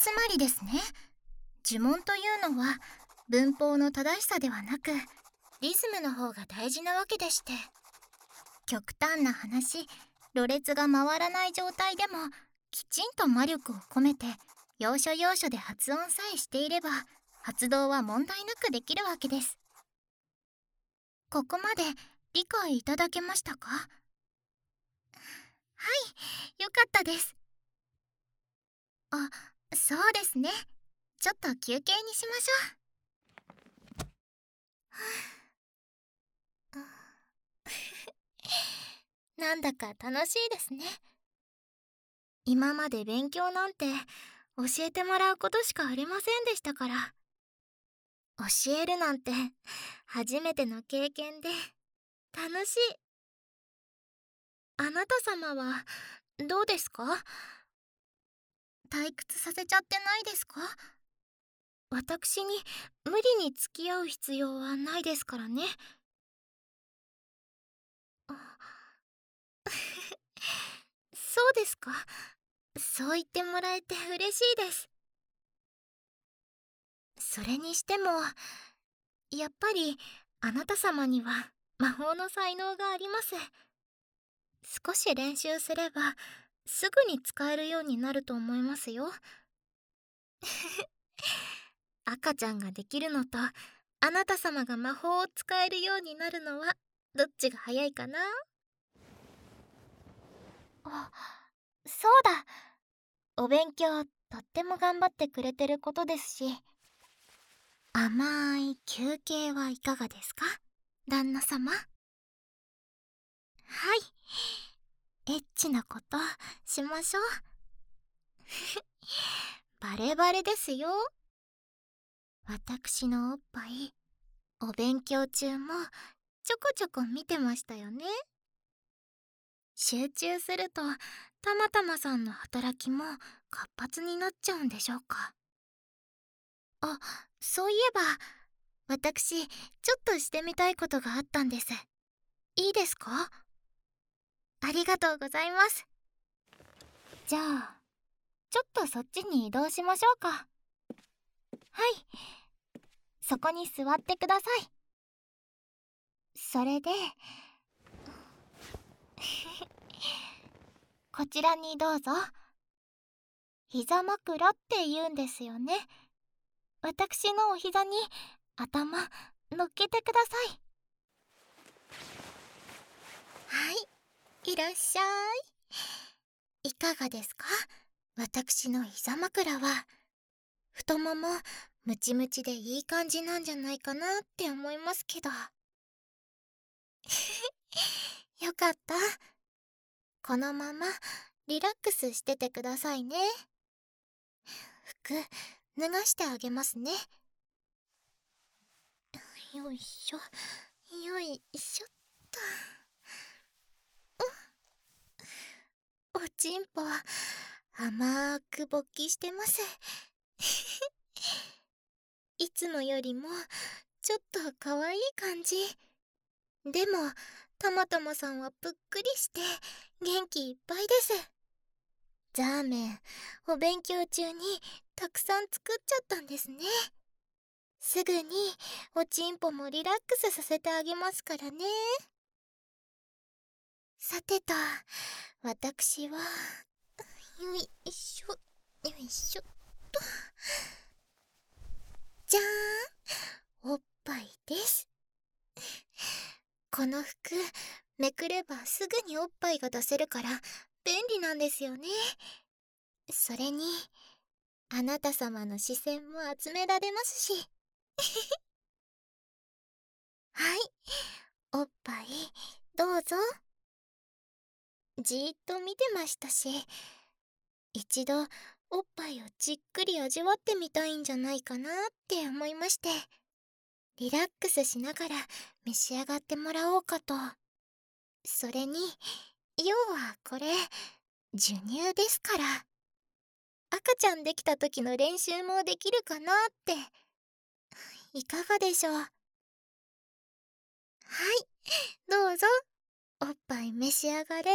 つまりですね。呪文というのは文法の正しさではなくリズムの方が大事なわけでして。極端な話ろれつが回らない状態でもきちんと魔力を込めて要所要所で発音さえしていれば発動は問題なくできるわけです。ここまで理解いただけましたか？はいよかったです。あそうですね。ちょっと休憩にしましょう。なんだか楽しいですね。今まで勉強なんて教えてもらうことしかありませんでしたから。教えるなんて初めての経験で楽しい。あなた様はどうですか？退屈させちゃってないですか？私に無理に付き合う必要はないですからね。そうですか。そう言ってもらえて嬉しいです。それにしてもやっぱりあなた様には魔法の才能があります。少し練習すればすぐに使えるようになると思いますよ。赤ちゃんができるのとあなた様が魔法を使えるようになるのはどっちが早いかな？あそうだ。お勉強とっても頑張ってくれてることですし。甘い休憩はいかがですか？旦那様。はいエッチなことしましょう。バレバレですよ。私のおっぱいお勉強中もちょこちょこ見てましたよね。集中するとたまたまさんの働きも活発になっちゃうんでしょうか。あそういえば私ちょっとしてみたいことがあったんです。いいですか？ありがとうございます。じゃあちょっとそっちに移動しましょうか。はい。そこに座ってください。それで こちらにどうぞ。膝枕って言うんですよね。私のお膝に頭乗っけてください。はい。いらっしゃい。いかがですか？私の膝枕は太ももムチムチでいい感じなんじゃないかなって思いますけど。よかった。このままリラックスしててくださいね。服脱がしてあげますね。よいしょ。よいしょっと。おちんぽ甘く勃起してます。いつもよりもちょっと可愛い感じ。でもたまたまさんはぷっくりして元気いっぱいです。ザーメンお勉強中にたくさん作っちゃったんですね。すぐにおちんぽもリラックスさせてあげますからね。さてと私はよいしょよいしょっと。じゃーんおっぱいです。この服めくればすぐにおっぱいが出せるから便利なんですよね。それにあなた様の視線も集められますし。はい。おっぱいどうぞ。じーっと見てましたし一度おっぱいをじっくり味わってみたいんじゃないかなって思いましてリラックスしながら召し上がってもらおうかと。それに要はこれ授乳ですから。赤ちゃんできた時の練習もできるかなって。いかがでしょう？はい。どうぞ。おっぱい召し上がれ。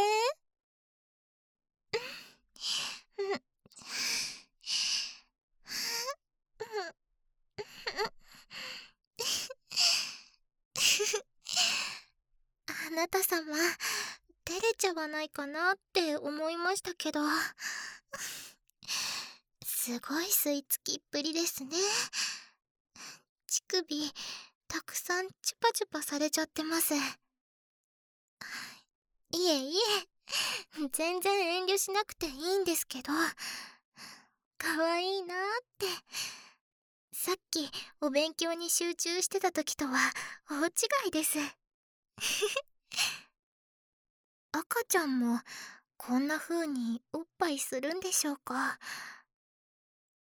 あなた様照れちゃわないかなって思いましたけど。すごい吸い付きっぷりですね。乳首たくさんチュパチュパされちゃってます。いえいえ。全然遠慮しなくていいんですけど。かわいいなって。さっきお勉強に集中してた時とは大違いです。赤ちゃんもこんな風におっぱいするんでしょうか。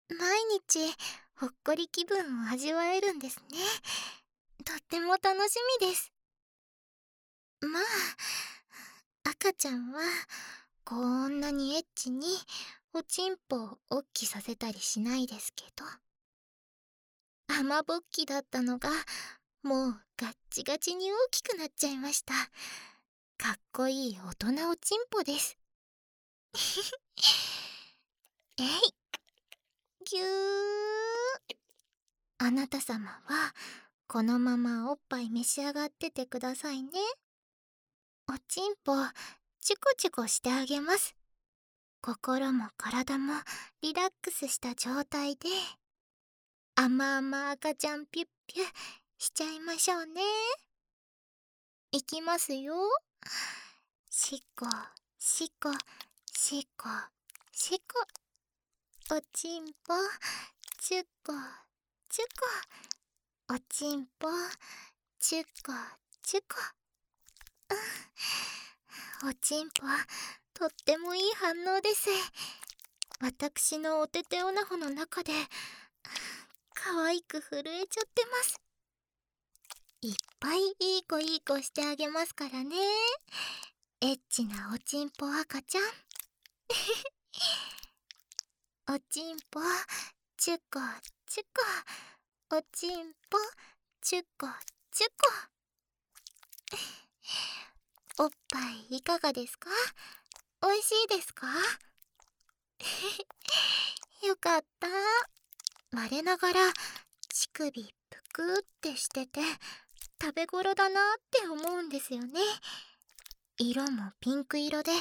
毎日ほっこり気分を味わえるんですね。とっても楽しみです。まあ赤ちゃんはこんなにエッチにおちんぽをおっきさせたりしないですけど。雨ぼっきだったのがもうガッチガチに大きくなっちゃいました。かっこいい大人おちんぽです。えい。ぎゅー。あなた様はこのままおっぱい召し上がっててくださいね。おちんぽチコチコしてあげます。心も体もリラックスした状態で甘々赤ちゃんピュッピュしちゃいましょうね。いきますよ。しっこしっこしっこしっこ。おちんぽチュッコチュコ。おちんぽチュッコチュコ。おちんぽとってもいい反応です。私のおてておなほの中で 可愛く震えちゃってます。いっぱいいい子いい子してあげますからね。エッチなおちんぽ赤ちゃん。おちんぽチュコチュコ。おちんぽチュコチュコ。おっぱいいかがですか？おいしいですか？よかった。我ながら乳首ぷくってしてて食べ頃だなって思うんですよね。色もピンク色で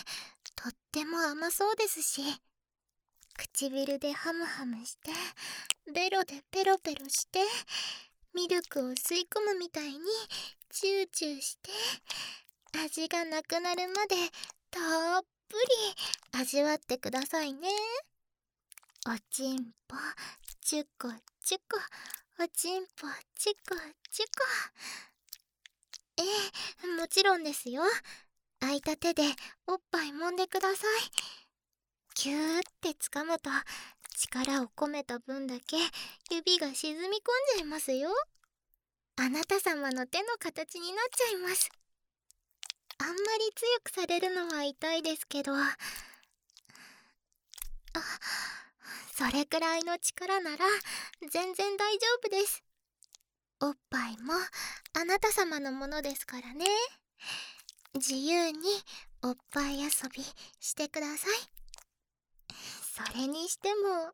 とっても甘そうですし唇でハムハムしてベロでペロペロしてミルクを吸い込むみたいにチューチューして味がなくなるまでたっぷり味わってくださいね。おちんぽチュコチュコおちんぽチュコチュコ。ええもちろんですよ。空いた手でおっぱい揉んでください。キューって掴むと力を込めた分だけ指が沈み込んじゃいますよ。あなた様の手の形になっちゃいます。あんまり強くされるのは痛いですけど。あ それくらいの力なら全然大丈夫です。おっぱいもあなた様のものですからね。自由におっぱい遊びしてください。それにしても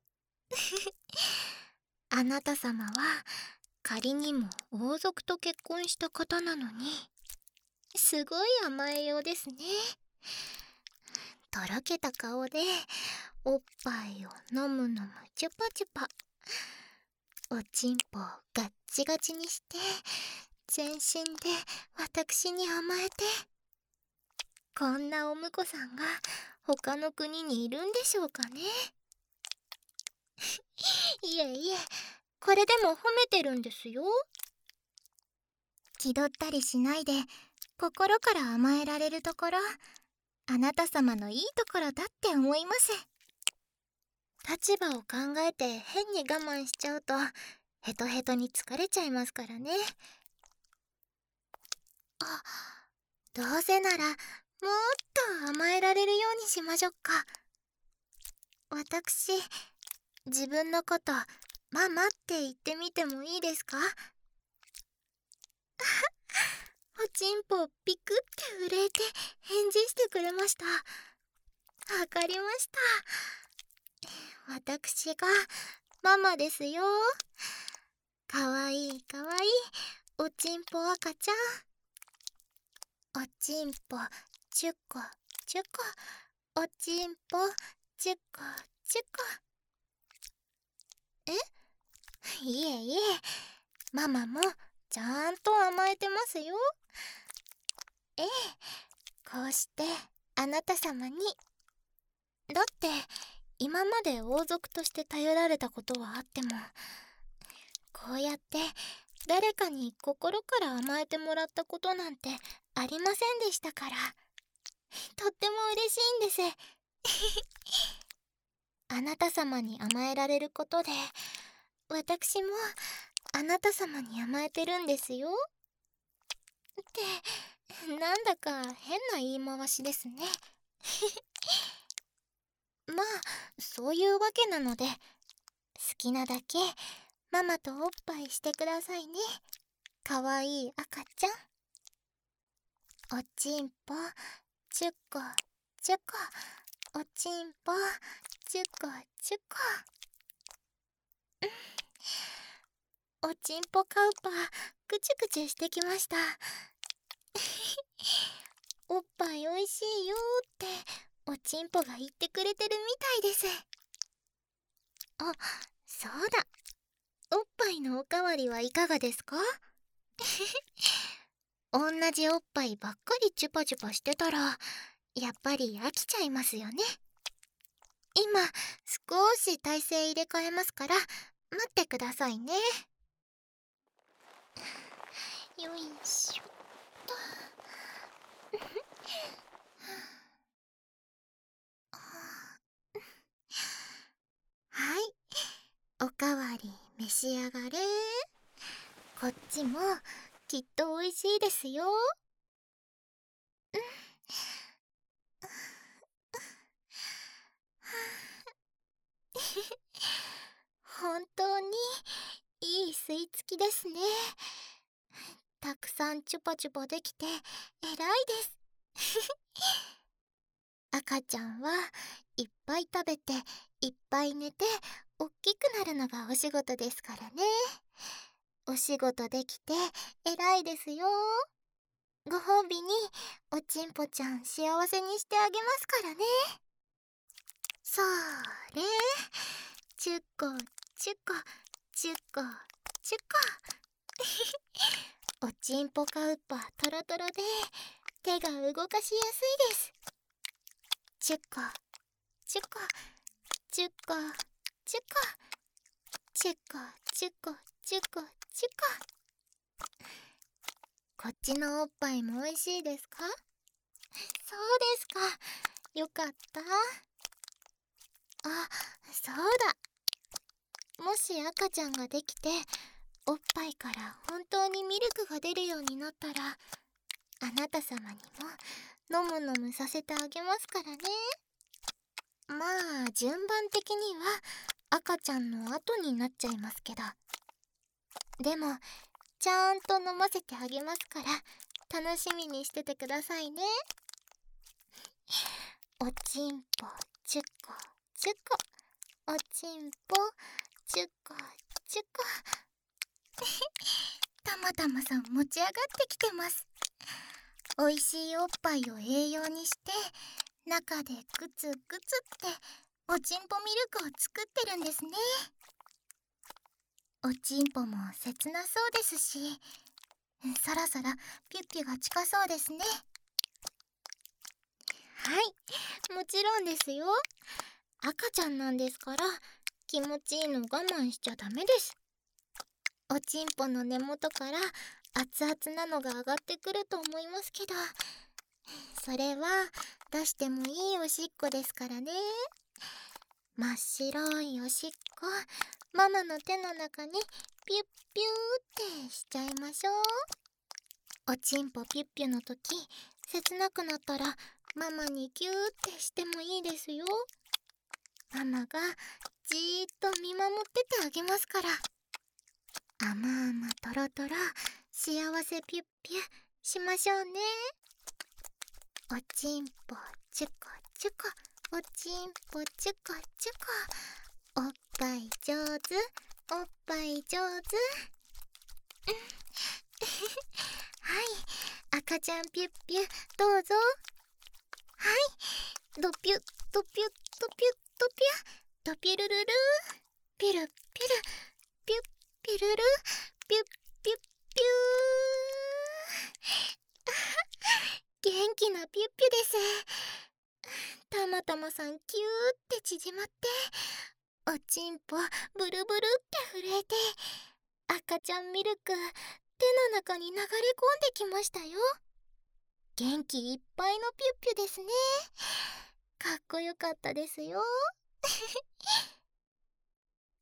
あなた様は仮にも王族と結婚した方なのにすごい甘えようですね。とろけた顔でおっぱいを飲むのもチュパチュパ。おちんぽをガッチガチにして全身で私に甘えて。こんなお婿さんが他の国にいるんでしょうかね。いえいえこれでも褒めてるんですよ。気取ったりしないで心から甘えられるところあなた様のいいところだって思います。立場を考えて変に我慢しちゃうとヘトヘトに疲れちゃいますからね。あどうせならもっと甘えられるようにしましょうか。私自分のことママって言ってみてもいいですか？おちんぽピクって震えて返事してくれました。わかりました。私がママですよ。かわいいかわいい。おちんぽ赤ちゃん。おちんぽチュコチュコおちんぽチュコチュコえ？いえいえ。ママもちゃんと甘えてますよ。ええこうしてあなた様にだって今まで王族として頼られたことはあってもこうやって誰かに心から甘えてもらったことなんてありませんでしたから。とっても嬉しいんです。あなた様に甘えられることで私もあなた様に甘えてるんですよ。ってなんだか変な言い回しですね。まあそういうわけなので好きなだけママとおっぱいしてくださいね。かわいい赤ちゃん。おちんぽ。チュコ。チュコ。おちんぽ。チュコ。チュコ。おちんぽカウパーくちゅくちゅしてきました。おっぱいおいしいよっておちんぽが言ってくれてるみたいです。あそうだ。おっぱいのおかわりはいかがですか？同じおっぱいばっかりチュパチュパしてたらやっぱり飽きちゃいますよね。今少し体勢入れ替えますから待ってくださいね。よいしょ。っとはい。おかわり召し上がれ。こっちもきっと美味しいですよ。本当にいい吸い付きですねたくさんチュパチュパできて偉いです。赤ちゃんはいっぱい食べていっぱい寝ておっきくなるのがお仕事ですからね。お仕事できて偉いですよ。ご褒美におちんぽちゃん幸せにしてあげますからね。それチュコチュコチュコチュコ。おちんぽカウパトロトロで手が動かしやすいです。チュコ。チュコ。チュコ。チュコ。チュコ。チュコ。チュコ。チュコ。こっちのおっぱいも美味しいですか？そうですか。よかった。あそうだ。もし赤ちゃんができておっぱいから本当にミルクが出るようになったらあなた様にも飲む飲むさせてあげますからね。まあ順番的には赤ちゃんの後になっちゃいますけど。でもちゃんと飲ませてあげますから楽しみにしててくださいね。おちんぽチュコチュコおちんぽチュコチュコ たまたまさん持ち上がってきてます。おいしいおっぱいを栄養にして中でグツグツっておちんぽミルクを作ってるんですね。おちんぽも切なそうですしそろそろピュッピュが近そうですね。はいもちろんですよ。赤ちゃんなんですから気持ちいいの我慢しちゃダメです。おちんぽの根元から熱々なのが上がってくると思いますけどそれは出してもいいおしっこですからね。真っ白いおしっこママの手の中にピュッピューってしちゃいましょう。おちんぽピュッピュの時切なくなったらママにギューってしてもいいですよ。ママがじーっと見守っててあげますから。甘々とろとろ幸せピュッピュしましょうね。おちんぽチュコチュコおちんぽチュコチュコおっぱい上手おっぱい上手。はい。赤ちゃんピュッピュどうぞ。はい。ドピュッドピュッドピュッドピュッ。ドピュルルルピュルピュルピュッ。ピュルル。ピュッピュッピュー。元気なピュッピュです。たまたまさんキューって縮まって。おちんぽブルブルって震えて。赤ちゃんミルク手の中に流れ込んできましたよ。元気いっぱいのピュッピュですね。かっこよかったですよ。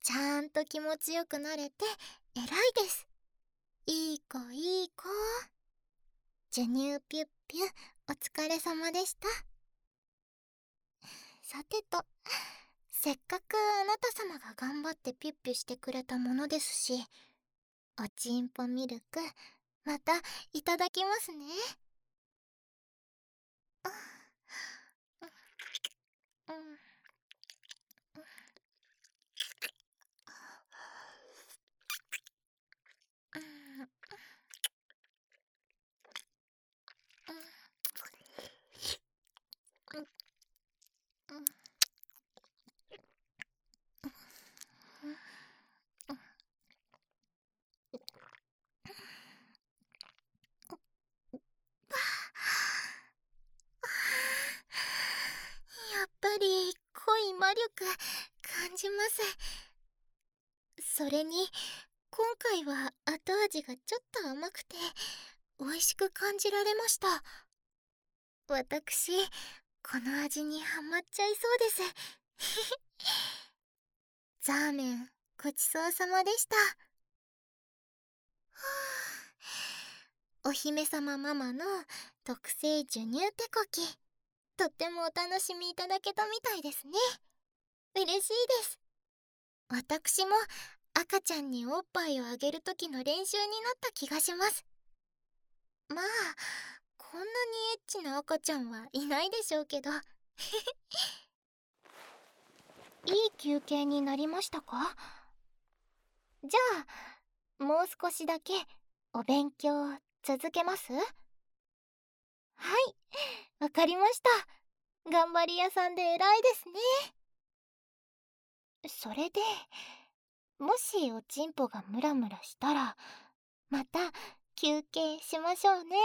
ちゃんと気持ちよくなれて偉いです。いい子いい子。授乳ピュッピュお疲れ様でした。さてとせっかくあなた様が頑張ってピュッピュしてくれたものですしおちんぽミルクまたいただきますねうん魔力感じます。それに今回は後味がちょっと甘くて美味しく感じられました。私この味にハマっちゃいそうです。ザーメンごちそうさまでした。お姫様ママの特製授乳手こき。とってもお楽しみいただけたみたいですね。嬉しいです。私も赤ちゃんにおっぱいをあげる時の練習になった気がします。まあこんなにエッチな赤ちゃんはいないでしょうけど。いい休憩になりましたか？じゃあもう少しだけお勉強続けます？はいわかりました。頑張り屋さんで偉いですね。それでもしおちんぽがムラムラしたらまた休憩しましょうね。